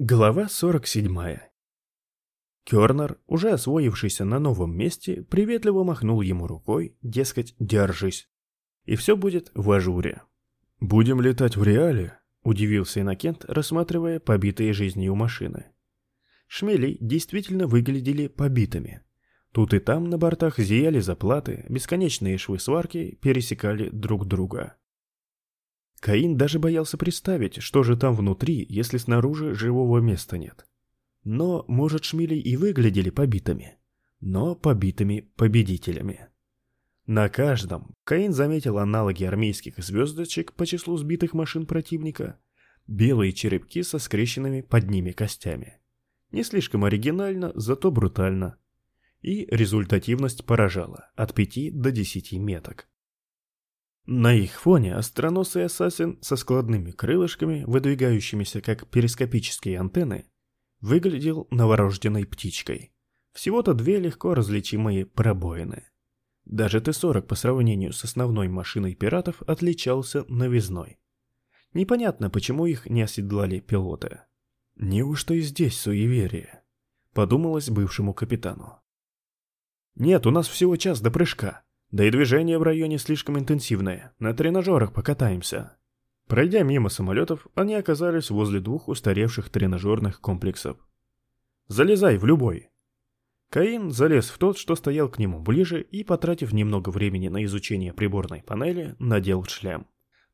Глава 47. Кернер, уже освоившийся на новом месте, приветливо махнул ему рукой, дескать, держись. И все будет в ажуре. «Будем летать в реале?» – удивился Иннокент, рассматривая побитые жизнью машины. Шмели действительно выглядели побитыми. Тут и там на бортах зияли заплаты, бесконечные швы сварки пересекали друг друга. Каин даже боялся представить, что же там внутри, если снаружи живого места нет. Но, может, шмели и выглядели побитыми, но побитыми победителями. На каждом Каин заметил аналоги армейских звездочек по числу сбитых машин противника, белые черепки со скрещенными под ними костями. Не слишком оригинально, зато брутально. И результативность поражала от 5 до 10 меток. На их фоне остроносый ассасин со складными крылышками, выдвигающимися как перископические антенны, выглядел новорожденной птичкой. Всего-то две легко различимые пробоины. Даже Т-40 по сравнению с основной машиной пиратов отличался новизной. Непонятно, почему их не оседлали пилоты. Неужто и здесь суеверие? Подумалось бывшему капитану. «Нет, у нас всего час до прыжка», да и движение в районе слишком интенсивное. На тренажерах покатаемся. Пройдя мимо самолетов, они оказались возле двух устаревших тренажерных комплексов. «Залезай в любой!» Каин залез в тот, что стоял к нему ближе, и, потратив немного времени на изучение приборной панели, надел шлем.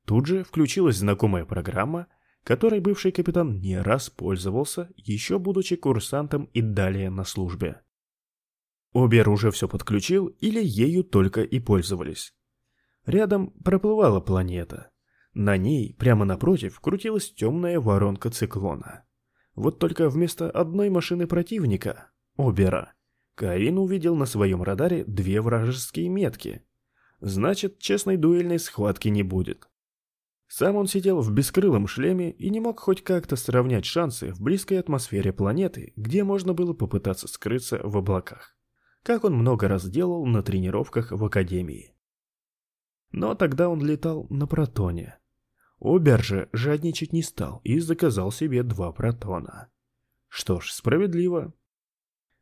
Тут же включилась знакомая программа, которой бывший капитан не раз пользовался, еще будучи курсантом и далее на службе. Обер уже все подключил или ею только и пользовались. Рядом проплывала планета. На ней, прямо напротив, крутилась темная воронка циклона. Вот только вместо одной машины противника, Обера, Каин увидел на своем радаре две вражеские метки. Значит, честной дуэльной схватки не будет. Сам он сидел в бескрылом шлеме и не мог хоть как-то сравнять шансы в близкой атмосфере планеты, где можно было попытаться скрыться в облаках как он много раз делал на тренировках в академии. Но тогда он летал на протоне. Обер же жадничать не стал и заказал себе два протона. Что ж, справедливо.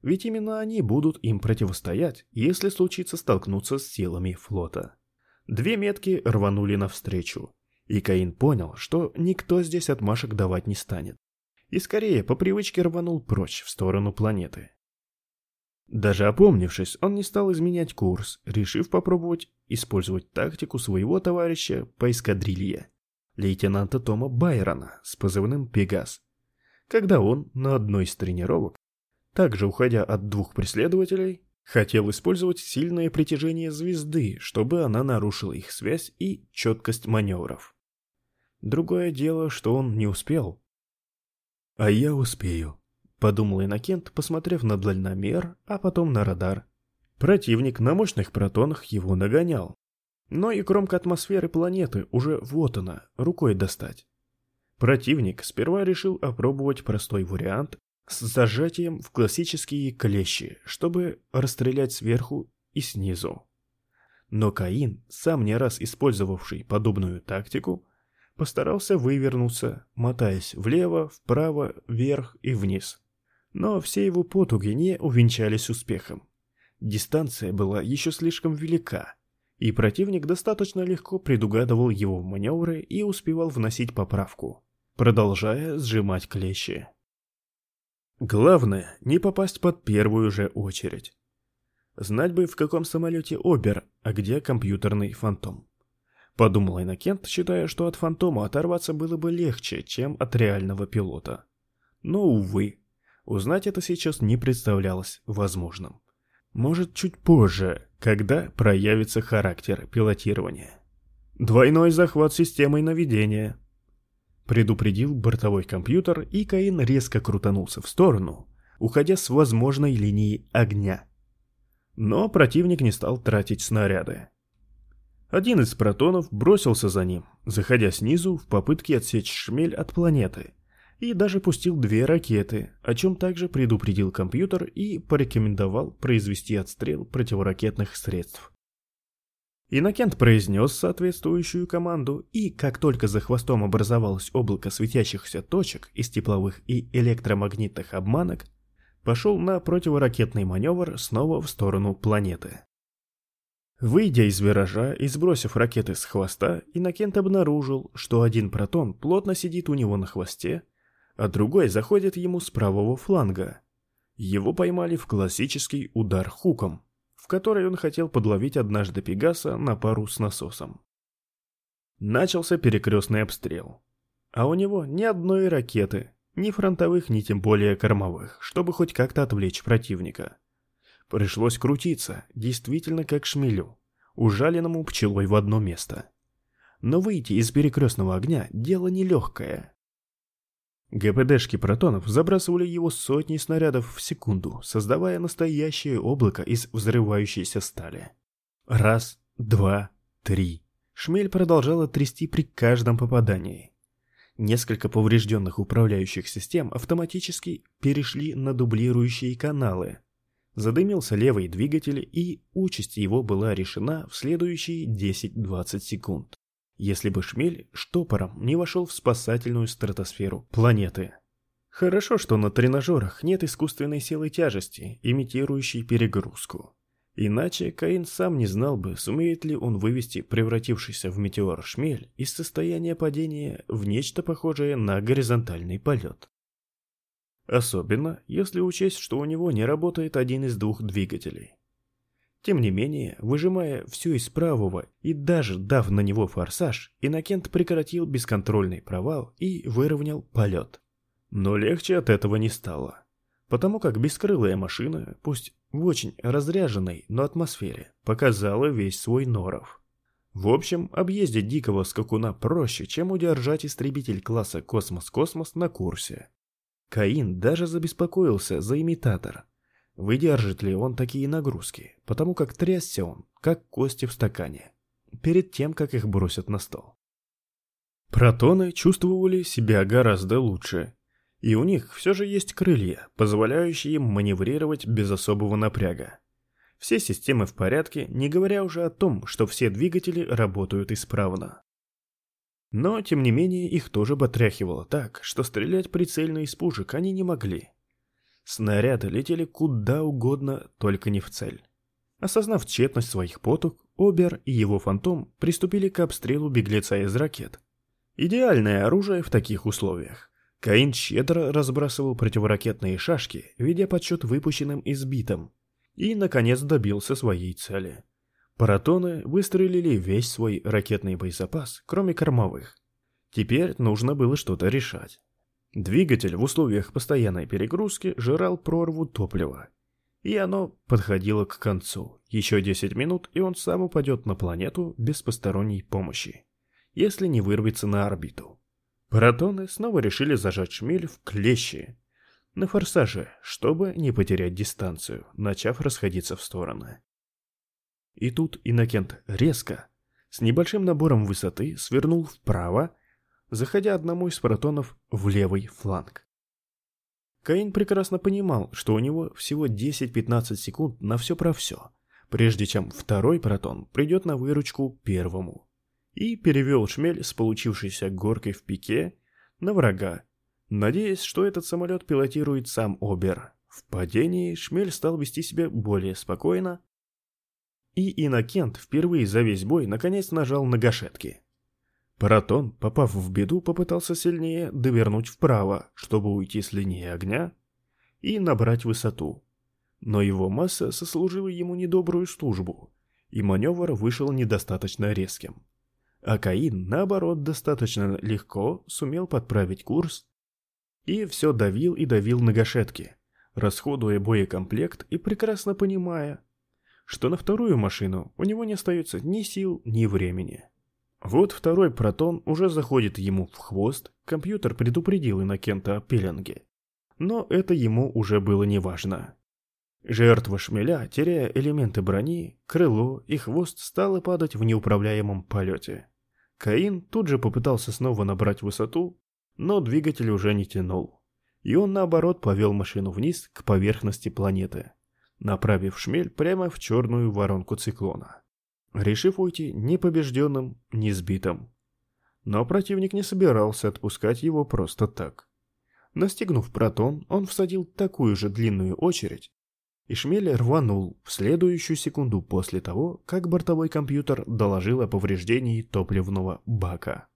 Ведь именно они будут им противостоять, если случится столкнуться с силами флота. Две метки рванули навстречу, и Каин понял, что никто здесь отмашек давать не станет. И скорее по привычке рванул прочь в сторону планеты. Даже опомнившись, он не стал изменять курс, решив попробовать использовать тактику своего товарища по эскадрилье, лейтенанта Тома Байрона с позывным «Пегас», когда он на одной из тренировок, также уходя от двух преследователей, хотел использовать сильное притяжение звезды, чтобы она нарушила их связь и четкость маневров. Другое дело, что он не успел. «А я успею», Подумал Иннокент, посмотрев на дальномер, а потом на радар. Противник на мощных протонах его нагонял. Но и кромка атмосферы планеты уже вот она, рукой достать. Противник сперва решил опробовать простой вариант с зажатием в классические клещи, чтобы расстрелять сверху и снизу. Но Каин, сам не раз использовавший подобную тактику, постарался вывернуться, мотаясь влево, вправо, вверх и вниз но все его потуги не увенчались успехом. Дистанция была еще слишком велика, и противник достаточно легко предугадывал его маневры и успевал вносить поправку, продолжая сжимать клещи. Главное, не попасть под первую же очередь. Знать бы, в каком самолете Обер, а где компьютерный фантом. Подумал Иннокент, считая, что от фантома оторваться было бы легче, чем от реального пилота. Но, увы, Узнать это сейчас не представлялось возможным. Может, чуть позже, когда проявится характер пилотирования. Двойной захват системой наведения. Предупредил бортовой компьютер, и Каин резко крутанулся в сторону, уходя с возможной линии огня. Но противник не стал тратить снаряды. Один из протонов бросился за ним, заходя снизу в попытке отсечь шмель от планеты, и даже пустил две ракеты, о чем также предупредил компьютер и порекомендовал произвести отстрел противоракетных средств. Иннокент произнес соответствующую команду, и как только за хвостом образовалось облако светящихся точек из тепловых и электромагнитных обманок, пошел на противоракетный маневр снова в сторону планеты. Выйдя из виража и сбросив ракеты с хвоста, Иннокент обнаружил, что один протон плотно сидит у него на хвосте, а другой заходит ему с правого фланга. Его поймали в классический удар хуком – в которой он хотел подловить однажды Пегаса на пару с насосом. Начался перекрестный обстрел. А у него ни одной ракеты, ни фронтовых, ни тем более кормовых, чтобы хоть как-то отвлечь противника. Пришлось крутиться, действительно как шмелю, ужаленному пчелой в одно место. Но выйти из перекрестного огня – дело нелегкое. ГПДшки протонов забрасывали его сотни снарядов в секунду, создавая настоящее облако из взрывающейся стали. Раз, два, три. Шмель продолжала трясти при каждом попадании. Несколько поврежденных управляющих систем автоматически перешли на дублирующие каналы. Задымился левый двигатель, и участь его была решена в следующие 10-20 секунд если бы шмель штопором не вошел в спасательную стратосферу планеты. Хорошо, что на тренажерах нет искусственной силы тяжести, имитирующей перегрузку. Иначе Каин сам не знал бы, сумеет ли он вывести превратившийся в метеор шмель из состояния падения в нечто похожее на горизонтальный полет. Особенно, если учесть, что у него не работает один из двух двигателей. Тем не менее, выжимая все из правого и даже дав на него форсаж, Иннокент прекратил бесконтрольный провал и выровнял полет. Но легче от этого не стало. Потому как бескрылая машина, пусть в очень разреженной, но атмосфере, показала весь свой норов. В общем, объездить дикого скакуна проще, чем удержать истребитель класса «Космос-Космос» на курсе. Каин даже забеспокоился за имитатор, Выдержит ли он такие нагрузки, потому как трясся он, как кости в стакане, перед тем, как их бросят на стол. Протоны чувствовали себя гораздо лучше, и у них все же есть крылья, позволяющие им маневрировать без особого напряга. Все системы в порядке, не говоря уже о том, что все двигатели работают исправно. Но, тем не менее, их тоже потряхивало так, что стрелять прицельно из пушек они не могли. Снаряды летели куда угодно, только не в цель. Осознав тщетность своих поток, Обер и его фантом приступили к обстрелу беглеца из ракет. Идеальное оружие в таких условиях. Каин щедро разбрасывал противоракетные шашки, ведя подсчет выпущенным и сбитым. И, наконец, добился своей цели. Паратоны выстрелили весь свой ракетный боезапас, кроме кормовых. Теперь нужно было что-то решать. Двигатель в условиях постоянной перегрузки жрал прорву топлива. И оно подходило к концу. Еще 10 минут, и он сам упадет на планету без посторонней помощи, если не вырвется на орбиту. Протоны снова решили зажать шмель в клещи на форсаже, чтобы не потерять дистанцию, начав расходиться в стороны. И тут Иннокент резко, с небольшим набором высоты, свернул вправо заходя одному из протонов в левый фланг. Каин прекрасно понимал, что у него всего 10-15 секунд на все про все, прежде чем второй протон придет на выручку первому. И перевел шмель с получившейся горкой в пике на врага, надеясь, что этот самолет пилотирует сам Обер. В падении шмель стал вести себя более спокойно, и Иннокент впервые за весь бой наконец нажал на гашетки. Паратон, попав в беду, попытался сильнее довернуть вправо, чтобы уйти с линии огня и набрать высоту. Но его масса сослужила ему недобрую службу, и маневр вышел недостаточно резким. А Каин, наоборот, достаточно легко сумел подправить курс и все давил и давил на гашетки, расходуя боекомплект и прекрасно понимая, что на вторую машину у него не остается ни сил, ни времени. Вот второй протон уже заходит ему в хвост, компьютер предупредил Иннокента о пеленге. Но это ему уже было неважно. Жертва шмеля, теряя элементы брони, крыло и хвост стала падать в неуправляемом полете. Каин тут же попытался снова набрать высоту, но двигатель уже не тянул. И он наоборот повел машину вниз к поверхности планеты, направив шмель прямо в черную воронку циклона. Решив уйти ни побежденным, ни сбитым. Но противник не собирался отпускать его просто так. Настигнув протон, он всадил такую же длинную очередь, и шмель рванул в следующую секунду после того, как бортовой компьютер доложил о повреждении топливного бака.